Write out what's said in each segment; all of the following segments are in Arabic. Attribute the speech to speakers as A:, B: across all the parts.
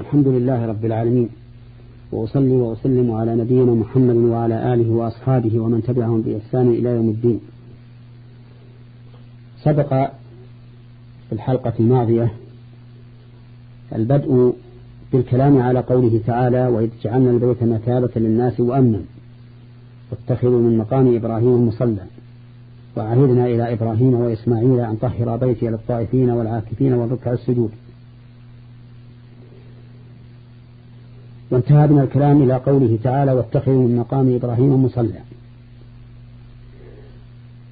A: الحمد لله رب العالمين. وأصلي وأسلم على نبينا محمد وعلى آله وأصحابه ومن تبعهم بإحسان إلى يوم الدين. سبق في الحلقة الماضية البدء بالكلام على قوله تعالى وإذ جعلنا البيت مثابة للناس وأمنا واتخذوا من مقام إبراهيم مصلى وعهدنا إلى إبراهيم وإسماعيل أن طهر بيتي للطائفين والعاكفين والركع السجود. وانتهى بنا الكلام إلى قوله تعالى واتخذوا من مقام إبراهيم مصلى.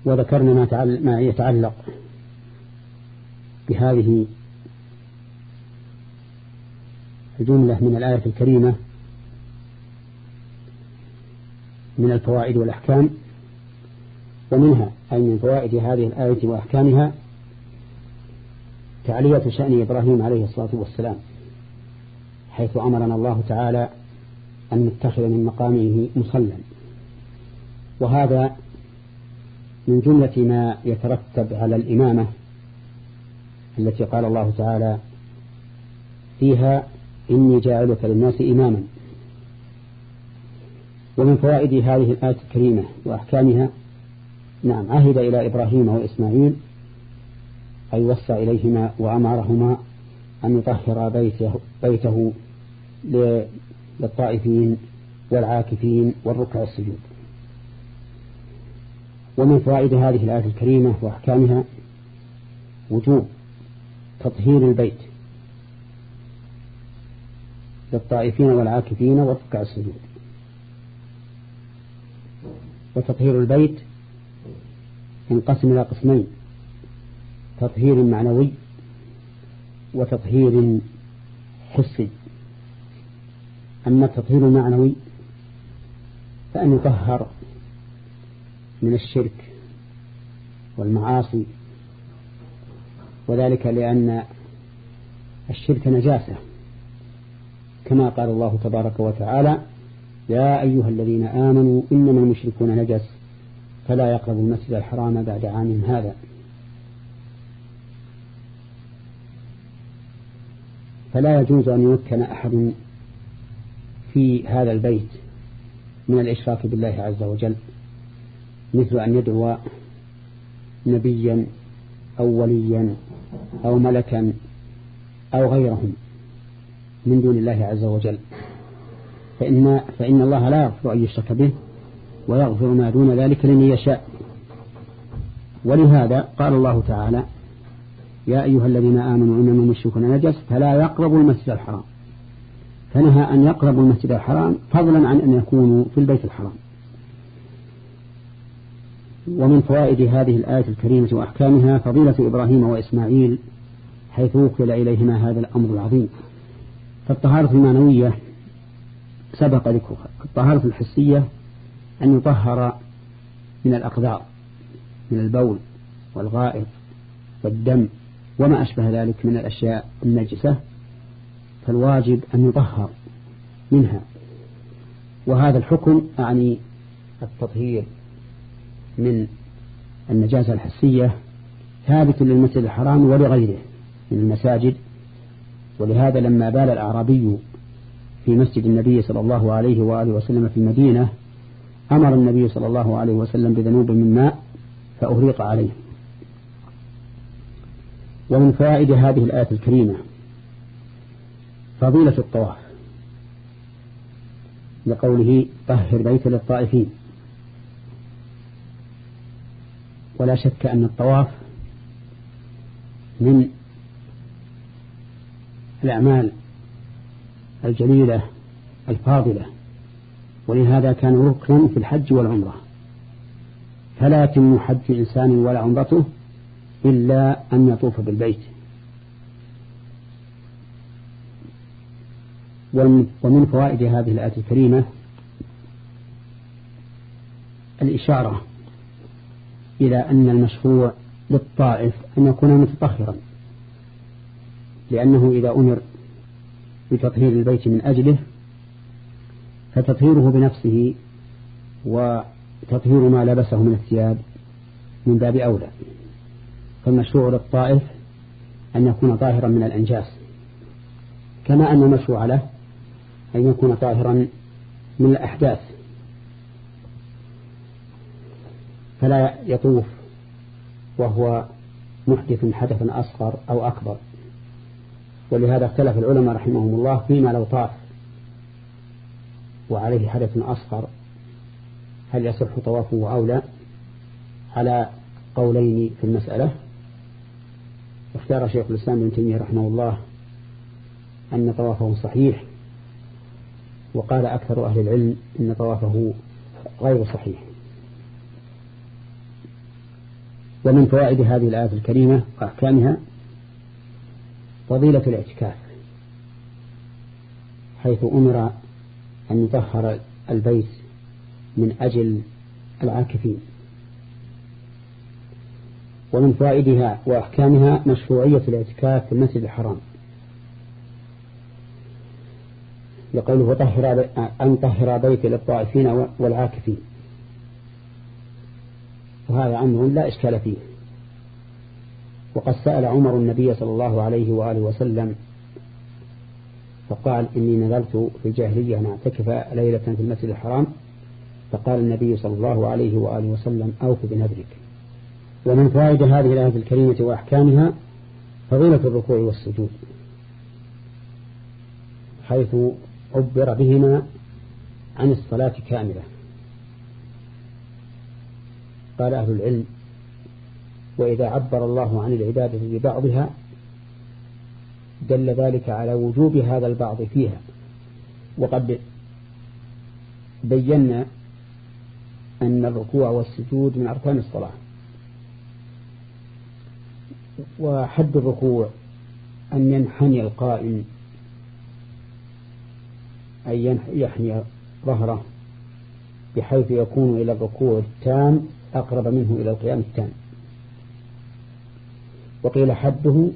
A: وذكرنا ما يتعلق بهذه الجملة من الآية الكريمة من الفوائد والأحكام ومنها أي من فوائد هذه الآية وأحكامها تعلية شأن إبراهيم عليه الصلاة والسلام. حيث أمرنا الله تعالى أن نتخذ من مقامه مصلى. وهذا من جملة ما يترتب على الإمامة التي قال الله تعالى فيها إني جاعلك للناس إماما. ومن فوائد هذه الآية الكريمة وأحكامها نعم عهد إلى إبراهيم وإسماعيل أي وصى إليهما وأمرهما أن يطهر بيته, بيته للطائفين والعاكفين والركع السجود ومن فوائد هذه الآية الكريمة وأحكامها وجوب تطهير البيت للطائفين والعاكفين والركع السجود وتطهير البيت ينقسم إلى قسمين تطهير معنوي وتطهير حسي. أما التطهير المعنوي فأن يطهر من الشرك والمعاصي وذلك لأن الشرك نجاسة. كما قال الله تبارك وتعالى يا أيها الذين آمنوا إنما المشركون نجس فلا يقربوا المسجد الحرام بعد عام هذا. فلا يجوز أن يمكن أحد في هذا البيت من الإشراك بالله عز وجل مثل أن يدعو نبيا أو وليا أو ملكا أو غيرهم من دون الله عز وجل. فإن, فإن الله لا يغفر أن يشرك به ويغفر ما دون ذلك لمن يشاء. ولهذا قال الله تعالى يا أيها الذين آمنوا إنما المشركون نجس فلا يقربوا المسجد الحرام. فنهى أن يقربوا المسجد الحرام فضلا عن أن يكونوا في البيت الحرام. ومن فوائد هذه الآية الكريمة وأحكامها فضيلة إبراهيم وإسماعيل حيث وكل إليهما هذا الأمر العظيم. فالطهارة المعنوية سبق ذكرها. الطهارة الحسية أن يطهر من الأقذار من البول والغائط والدم وما أشبه ذلك من الأشياء النجسة فالواجب أن يطهر منها. وهذا الحكم أعني التطهير من النجاسة الحسية ثابت للمسجد الحرام ولغيره من المساجد. ولهذا لما بال الأعرابي في مسجد النبي صلى الله عليه وآله وسلم في المدينة أمر النبي صلى الله عليه وسلم بذنوب من ماء فأهريق عليه. ومن فوائد هذه الآية الكريمة فضيلة الطواف. لقوله طهر بيت للطائفين. ولا شك أن الطواف من الأعمال الجليلة الفاضلة. ولهذا كان ركنا في الحج والعمرة. فلا يتم حج إنسان ولا عمرته إلا أن يطوف بالبيت. ومن فوائد هذه الآية الكريمة الإشارة إلى أن المشروع للطائف أن يكون متطهرا لأنه إذا أمر بتطهير البيت من أجله فتطهيره بنفسه وتطهير ما لبسه من الثياب من باب أولى. فالمشروع للطائف أن يكون طاهرا من الأنجاس كما أن المشروع له أن يكون طاهرا من الأحداث. فلا يطوف وهو محدث حدثا أصغر أو أكبر. ولهذا اختلف العلماء رحمهم الله فيما لو طاف وعليه حدث أصغر هل يصح طوافه أو لا؟ على قولين في المسألة. اختار شيخ الإسلام ابن تيمية رحمه الله أن طوافه صحيح. وقال أكثر أهل العلم أن طوافه غير صحيح. ومن فوائد هذه الآية الكريمة وأحكامها فضيلة الاعتكاف حيث أمر أن يطهر البيت من أجل العاكفين. ومن فوائدها وأحكامها مشروعية الاعتكاف في المسجد الحرام. لقوله طهر أن طهر بيت للطائفين والعاكفين. وهذا أمر لا إشكال فيه. وقد سأل عمر النبي صلى الله عليه وآله وسلم فقال إني نذرت في الجاهلية أن أعتكف ليلة في المسجد الحرام. فقال النبي صلى الله عليه وآله وسلم أوف بنذرك. ومن فوائد هذه الآية الكريمة وأحكامها فضيلة الركوع والسجود حيث عبر بهما عن الصلاة كاملة. قال أهل العلم وإذا عبر الله عن العبادة ببعضها دل ذلك على وجوب هذا البعض فيها. وقد بينا أن الركوع والسجود من أركان الصلاة. وحد الركوع أن ينحني القائم أن يحني ظهره بحيث يكون إلى الركوع التام أقرب منه إلى القيام التام. وقيل حده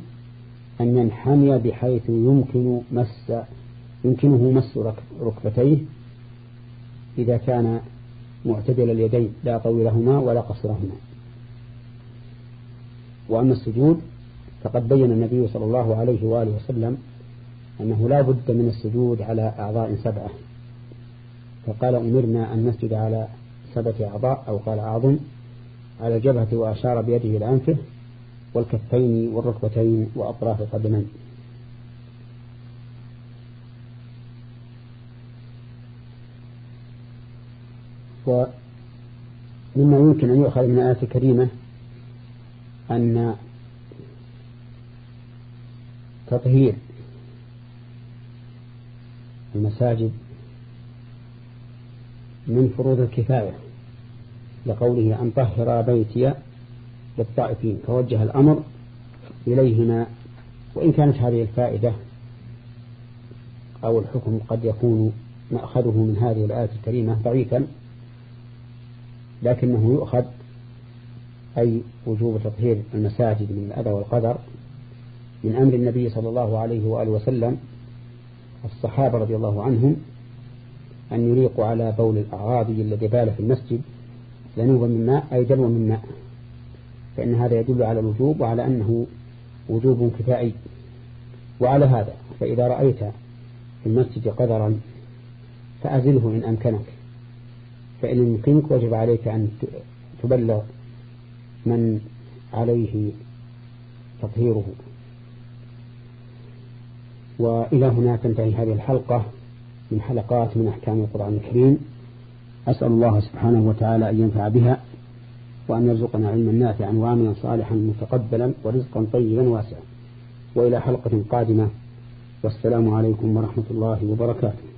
A: أن ينحني بحيث يمكن مس يمكنه مس ركبتيه إذا كان معتدل اليدين لا طويلهما ولا قصرهما. وأما السجود فقد بين النبي صلى الله عليه وآله وسلم أنه لا بد من السجود على أعضاء سبعة. فقال أمرنا أن نسجد على سبعة أعضاء أو قال أعظم على الجبهة وأشار بيده إلى والكفين والركبتين وأطراف القدمين. ومما يمكن أن يؤخذ من الآية الكريمة أن تطهير المساجد من فروض الكفاية لقوله أن طهر بيتي للطائفين فوجه الأمر إليهما وإن كانت هذه الفائدة أو الحكم قد يكون مأخذه من هذه الآية الكريمة ضعيفا لكنه يؤخذ أي وجوب تطهير المساجد من الأذى والقدر من أمر النبي صلى الله عليه وآله وسلم الصحابة رضي الله عنهم أن يريقوا على بول الأعرابي الذي بال في المسجد ذنوبا من ماء أي دلوا من ماء. فإن هذا يدل على الوجوب وعلى أنه وجوب كفائي. وعلى هذا فإذا رأيت في المسجد قدرا فأزله إن أمكنك. فإن يمكنك وجب عليك أن تبلغ من عليه تطهيره. وإلى هنا تنتهي هذه الحلقة من حلقات من أحكام القرآن الكريم. أسأل الله سبحانه وتعالى أن ينفع بها وأن يرزقنا علما نافعا وعملا صالحا متقبلا ورزقا طيبا واسعا. وإلى حلقة قادمة. والسلام عليكم ورحمة الله وبركاته.